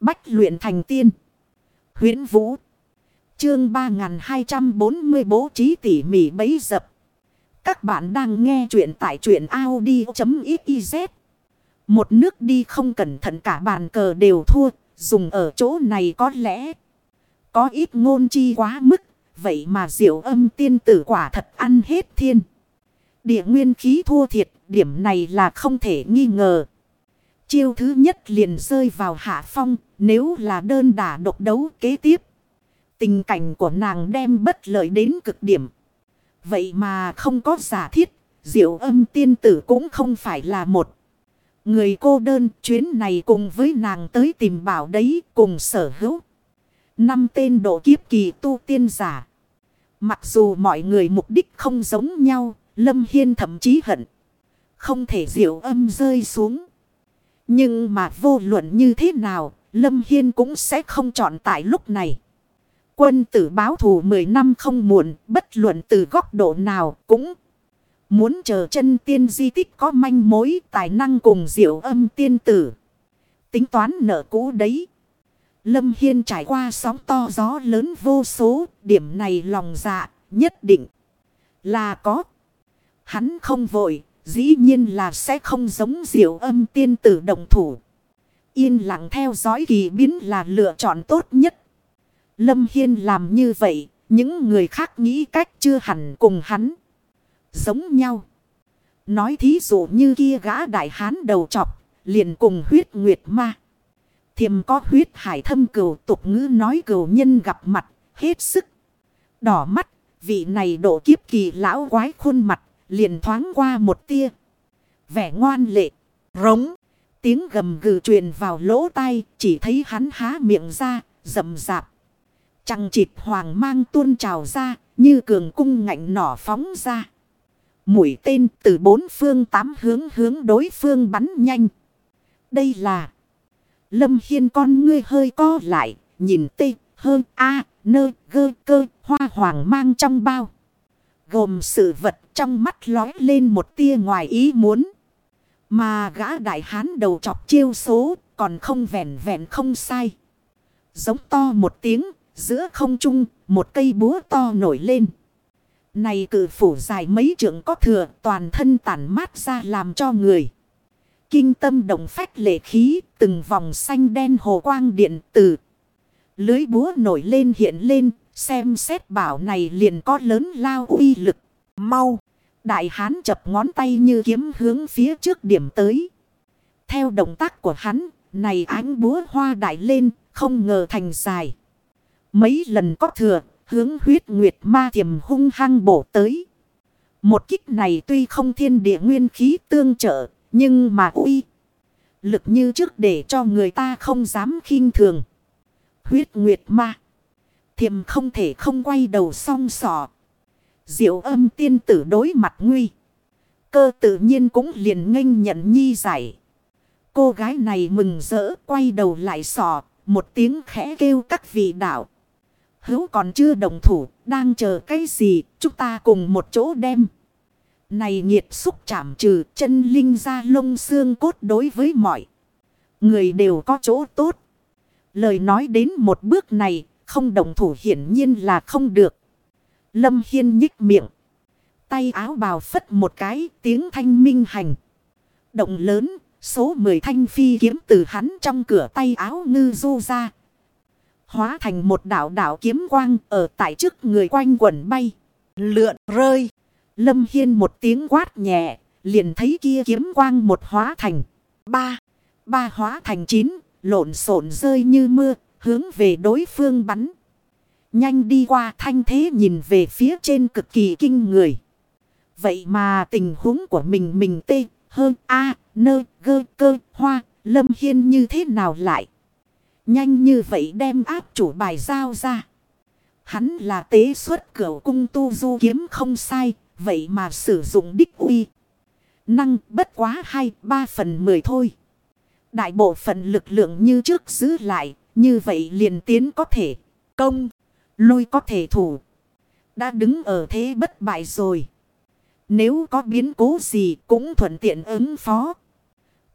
Bách luyện thành tiên. huyễn Vũ. Chương 3240 bố trí tỉ mỉ bấy dập. Các bạn đang nghe truyện tại truyện Audi.xyz. Một nước đi không cẩn thận cả bàn cờ đều thua. Dùng ở chỗ này có lẽ có ít ngôn chi quá mức. Vậy mà diệu âm tiên tử quả thật ăn hết thiên. Địa nguyên khí thua thiệt. Điểm này là không thể nghi ngờ. Chiêu thứ nhất liền rơi vào hạ phong. Nếu là đơn đả độc đấu kế tiếp. Tình cảnh của nàng đem bất lợi đến cực điểm. Vậy mà không có giả thiết. Diệu âm tiên tử cũng không phải là một. Người cô đơn chuyến này cùng với nàng tới tìm bảo đấy cùng sở hữu. Năm tên độ kiếp kỳ tu tiên giả. Mặc dù mọi người mục đích không giống nhau, Lâm Hiên thậm chí hận. Không thể diệu âm rơi xuống. Nhưng mà vô luận như thế nào, Lâm Hiên cũng sẽ không chọn tại lúc này. Quân tử báo thù 10 năm không muộn, bất luận từ góc độ nào cũng muốn chờ chân tiên di tích có manh mối tài năng cùng diệu âm tiên tử. Tính toán nợ cũ đấy. Lâm Hiên trải qua sóng to gió lớn vô số, điểm này lòng dạ, nhất định là có. Hắn không vội, dĩ nhiên là sẽ không giống diệu âm tiên tử đồng thủ. Yên lặng theo dõi kỳ biến là lựa chọn tốt nhất. Lâm Hiên làm như vậy, những người khác nghĩ cách chưa hẳn cùng hắn. Giống nhau. Nói thí dụ như kia gã đại hán đầu chọc, liền cùng huyết nguyệt ma. Thiềm có huyết hải thâm cửu tục ngữ nói cửu nhân gặp mặt, hết sức. Đỏ mắt, vị này độ kiếp kỳ lão quái khuôn mặt, liền thoáng qua một tia. Vẻ ngoan lệ, rống, tiếng gầm gừ truyền vào lỗ tai, chỉ thấy hắn há miệng ra, rầm rạp. Trăng chịt hoàng mang tuôn trào ra, như cường cung ngạnh nỏ phóng ra. Mũi tên từ bốn phương tám hướng hướng đối phương bắn nhanh. Đây là... Lâm Hiên con ngươi hơi co lại, nhìn tê, hơn a, nơ, gơ, cơ, hoa hoàng mang trong bao. Gồm sự vật trong mắt lói lên một tia ngoài ý muốn. Mà gã đại hán đầu chọc chiêu số còn không vẹn vẹn không sai. Giống to một tiếng, giữa không trung, một cây búa to nổi lên. Này cử phủ dài mấy trượng có thừa toàn thân tản mát ra làm cho người. Kinh tâm động phách lệ khí, từng vòng xanh đen hồ quang điện tử. Lưới búa nổi lên hiện lên, xem xét bảo này liền có lớn lao uy lực. Mau! Đại hán chập ngón tay như kiếm hướng phía trước điểm tới. Theo động tác của hắn, này ánh búa hoa đại lên, không ngờ thành dài. Mấy lần có thừa, hướng huyết nguyệt ma thiểm hung hăng bổ tới. Một kích này tuy không thiên địa nguyên khí tương trợ, nhưng mà uy. Lực như trước để cho người ta không dám khinh thường. Huyết nguyệt ma. Thiềm không thể không quay đầu song sò Diệu âm tiên tử đối mặt nguy. Cơ tự nhiên cũng liền nghênh nhận nhi giải. Cô gái này mừng rỡ quay đầu lại sò. Một tiếng khẽ kêu các vị đạo. Hữu còn chưa đồng thủ. Đang chờ cái gì. Chúng ta cùng một chỗ đem. Này nhiệt xúc chạm trừ chân linh ra lông xương cốt đối với mọi. Người đều có chỗ tốt. Lời nói đến một bước này. Không đồng thủ hiển nhiên là không được. Lâm Hiên nhích miệng. Tay áo bào phất một cái tiếng thanh minh hành. Động lớn, số 10 thanh phi kiếm từ hắn trong cửa tay áo ngư du ra. Hóa thành một đảo đảo kiếm quang ở tại trước người quanh quẩn bay. Lượn rơi. Lâm Hiên một tiếng quát nhẹ. Liền thấy kia kiếm quang một hóa thành. Ba. Ba hóa thành chín. Lộn xộn rơi như mưa. Hướng về đối phương bắn. Nhanh đi qua thanh thế nhìn về phía trên cực kỳ kinh người. Vậy mà tình huống của mình mình tê, hơn a nơ, gơ, cơ, hoa, lâm hiên như thế nào lại. Nhanh như vậy đem áp chủ bài giao ra. Hắn là tế xuất cửa cung tu du kiếm không sai, vậy mà sử dụng đích uy. Năng bất quá hai ba phần mười thôi. Đại bộ phận lực lượng như trước giữ lại, như vậy liền tiến có thể công lôi có thể thủ. Đã đứng ở thế bất bại rồi. Nếu có biến cố gì cũng thuận tiện ứng phó.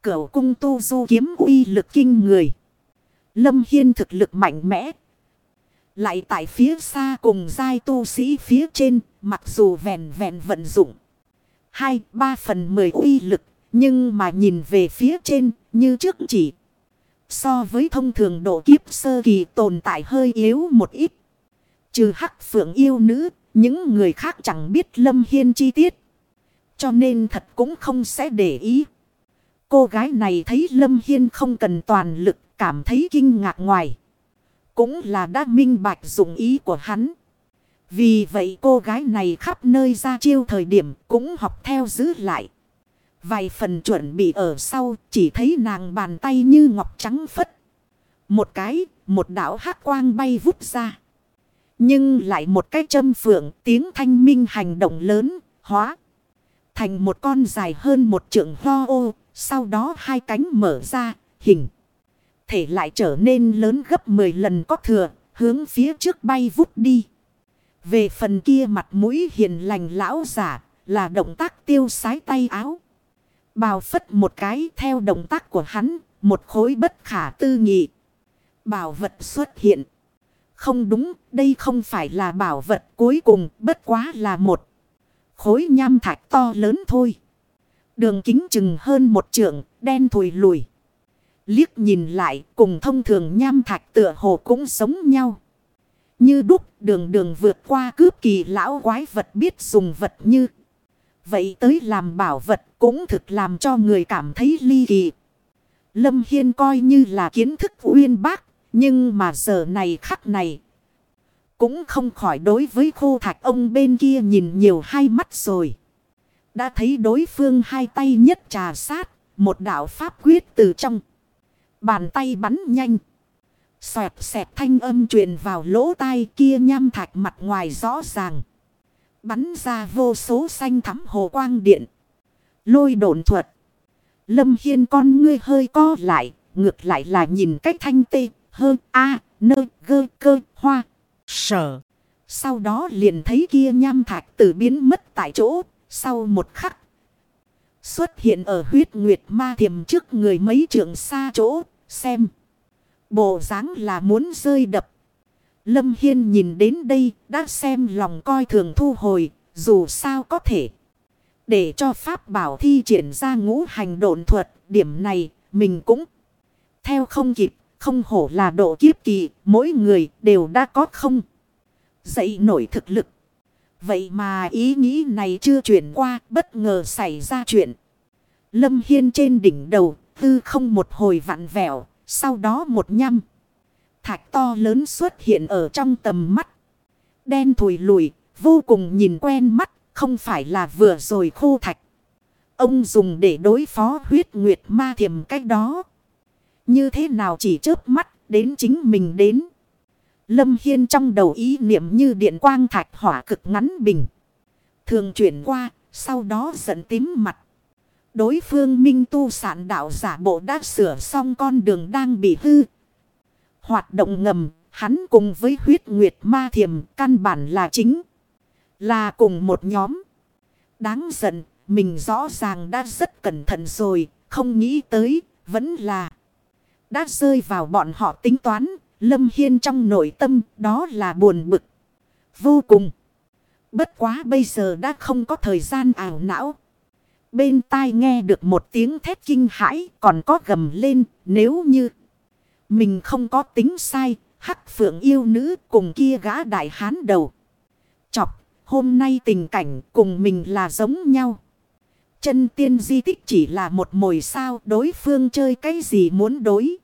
Cửu cung tu du kiếm uy lực kinh người. Lâm Hiên thực lực mạnh mẽ. Lại tại phía xa cùng giai tu sĩ phía trên, mặc dù vẹn vẹn vận dụng. Hai, ba phần mười uy lực, nhưng mà nhìn về phía trên, như trước chỉ. So với thông thường độ kiếp sơ kỳ tồn tại hơi yếu một ít. Trừ hắc phượng yêu nữ, những người khác chẳng biết Lâm Hiên chi tiết. Cho nên thật cũng không sẽ để ý. Cô gái này thấy Lâm Hiên không cần toàn lực cảm thấy kinh ngạc ngoài. Cũng là đã minh bạch dụng ý của hắn. Vì vậy cô gái này khắp nơi ra chiêu thời điểm cũng học theo giữ lại. Vài phần chuẩn bị ở sau chỉ thấy nàng bàn tay như ngọc trắng phất. Một cái, một đảo hát quang bay vút ra. Nhưng lại một cái châm phượng tiếng thanh minh hành động lớn, hóa. Thành một con dài hơn một trượng ho ô, sau đó hai cánh mở ra, hình. Thể lại trở nên lớn gấp 10 lần có thừa, hướng phía trước bay vút đi. Về phần kia mặt mũi hiền lành lão giả, là động tác tiêu sái tay áo. Bào phất một cái theo động tác của hắn, một khối bất khả tư nghị. Bảo vật xuất hiện. Không đúng, đây không phải là bảo vật cuối cùng, bất quá là một khối nham thạch to lớn thôi. Đường kính chừng hơn một trượng, đen thùi lùi. Liếc nhìn lại, cùng thông thường nham thạch tựa hồ cũng sống nhau. Như đúc đường đường vượt qua cướp kỳ lão quái vật biết dùng vật như. Vậy tới làm bảo vật cũng thực làm cho người cảm thấy ly kỳ. Lâm Hiên coi như là kiến thức uyên bác. Nhưng mà giờ này khắc này. Cũng không khỏi đối với khô thạch ông bên kia nhìn nhiều hai mắt rồi. Đã thấy đối phương hai tay nhất trà sát. Một đạo pháp quyết từ trong. Bàn tay bắn nhanh. Xoẹt xẹt thanh âm truyền vào lỗ tai kia nham thạch mặt ngoài rõ ràng. Bắn ra vô số xanh thắm hồ quang điện. Lôi độn thuật. Lâm Hiên con ngươi hơi co lại. Ngược lại là nhìn cách thanh tê. Hơn A. Nơ, gơ, cơ, hoa. Sở. Sau đó liền thấy kia nham thạch tử biến mất tại chỗ. Sau một khắc. Xuất hiện ở huyết nguyệt ma thiềm trước người mấy trường xa chỗ. Xem. Bộ dáng là muốn rơi đập. Lâm Hiên nhìn đến đây, đã xem lòng coi thường thu hồi. Dù sao có thể. Để cho Pháp bảo thi triển ra ngũ hành độn thuật. Điểm này, mình cũng theo không kịp. Không hổ là độ kiếp kỳ. Mỗi người đều đã có không. Dậy nổi thực lực. Vậy mà ý nghĩ này chưa chuyển qua. Bất ngờ xảy ra chuyện. Lâm Hiên trên đỉnh đầu. Tư không một hồi vặn vẹo. Sau đó một nhăm. Thạch to lớn xuất hiện ở trong tầm mắt. Đen thùi lùi. Vô cùng nhìn quen mắt. Không phải là vừa rồi khô thạch. Ông dùng để đối phó huyết nguyệt ma thiểm cách đó. Như thế nào chỉ chớp mắt đến chính mình đến. Lâm Hiên trong đầu ý niệm như điện quang thạch hỏa cực ngắn bình. Thường chuyển qua, sau đó giận tím mặt. Đối phương minh tu sản đạo giả bộ đã sửa xong con đường đang bị hư. Hoạt động ngầm, hắn cùng với huyết nguyệt ma thiềm căn bản là chính. Là cùng một nhóm. Đáng giận, mình rõ ràng đã rất cẩn thận rồi, không nghĩ tới, vẫn là. Đã rơi vào bọn họ tính toán, Lâm Hiên trong nội tâm đó là buồn bực. Vô cùng. Bất quá bây giờ đã không có thời gian ảo não. Bên tai nghe được một tiếng thét kinh hãi còn có gầm lên nếu như mình không có tính sai. Hắc phượng yêu nữ cùng kia gã đại hán đầu. Chọc, hôm nay tình cảnh cùng mình là giống nhau. Chân tiên di tích chỉ là một mồi sao, đối phương chơi cái gì muốn đối.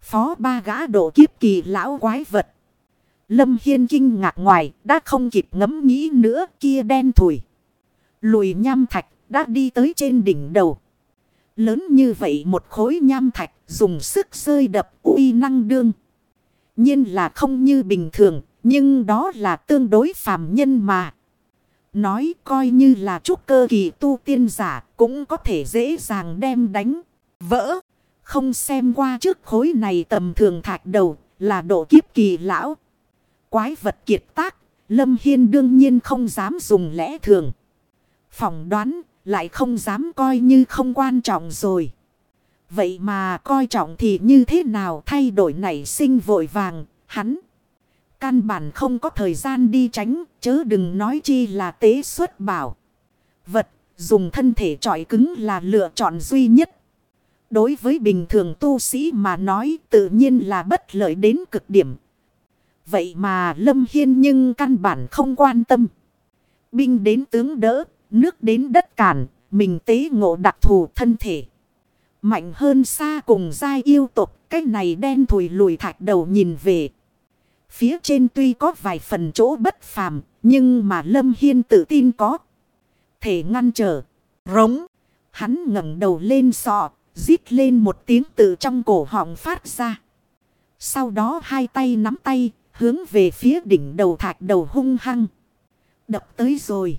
Phó ba gã độ kiếp kỳ lão quái vật. Lâm Hiên kinh ngạc ngoài, đã không kịp ngẫm nghĩ nữa, kia đen thủi. Lùi nham thạch, đã đi tới trên đỉnh đầu. Lớn như vậy một khối nham thạch dùng sức rơi đập uy năng đương. nhiên là không như bình thường nhưng đó là tương đối phàm nhân mà. Nói coi như là trúc cơ kỳ tu tiên giả cũng có thể dễ dàng đem đánh, vỡ. Không xem qua trước khối này tầm thường thạch đầu là độ kiếp kỳ lão. Quái vật kiệt tác, Lâm Hiên đương nhiên không dám dùng lẽ thường. Phỏng đoán lại không dám coi như không quan trọng rồi. Vậy mà coi trọng thì như thế nào thay đổi nảy sinh vội vàng, hắn. Căn bản không có thời gian đi tránh, chớ đừng nói chi là tế xuất bảo. Vật, dùng thân thể trọi cứng là lựa chọn duy nhất. Đối với bình thường tu sĩ mà nói tự nhiên là bất lợi đến cực điểm. Vậy mà Lâm Hiên nhưng căn bản không quan tâm. Binh đến tướng đỡ, nước đến đất cản, mình tế ngộ đặc thù thân thể. Mạnh hơn xa cùng giai yêu tục, cái này đen thùi lùi thạch đầu nhìn về. Phía trên tuy có vài phần chỗ bất phàm, nhưng mà Lâm Hiên tự tin có. Thể ngăn trở, rống. Hắn ngẩng đầu lên sọ, rít lên một tiếng từ trong cổ họng phát ra. Sau đó hai tay nắm tay, hướng về phía đỉnh đầu thạch đầu hung hăng. Đập tới rồi.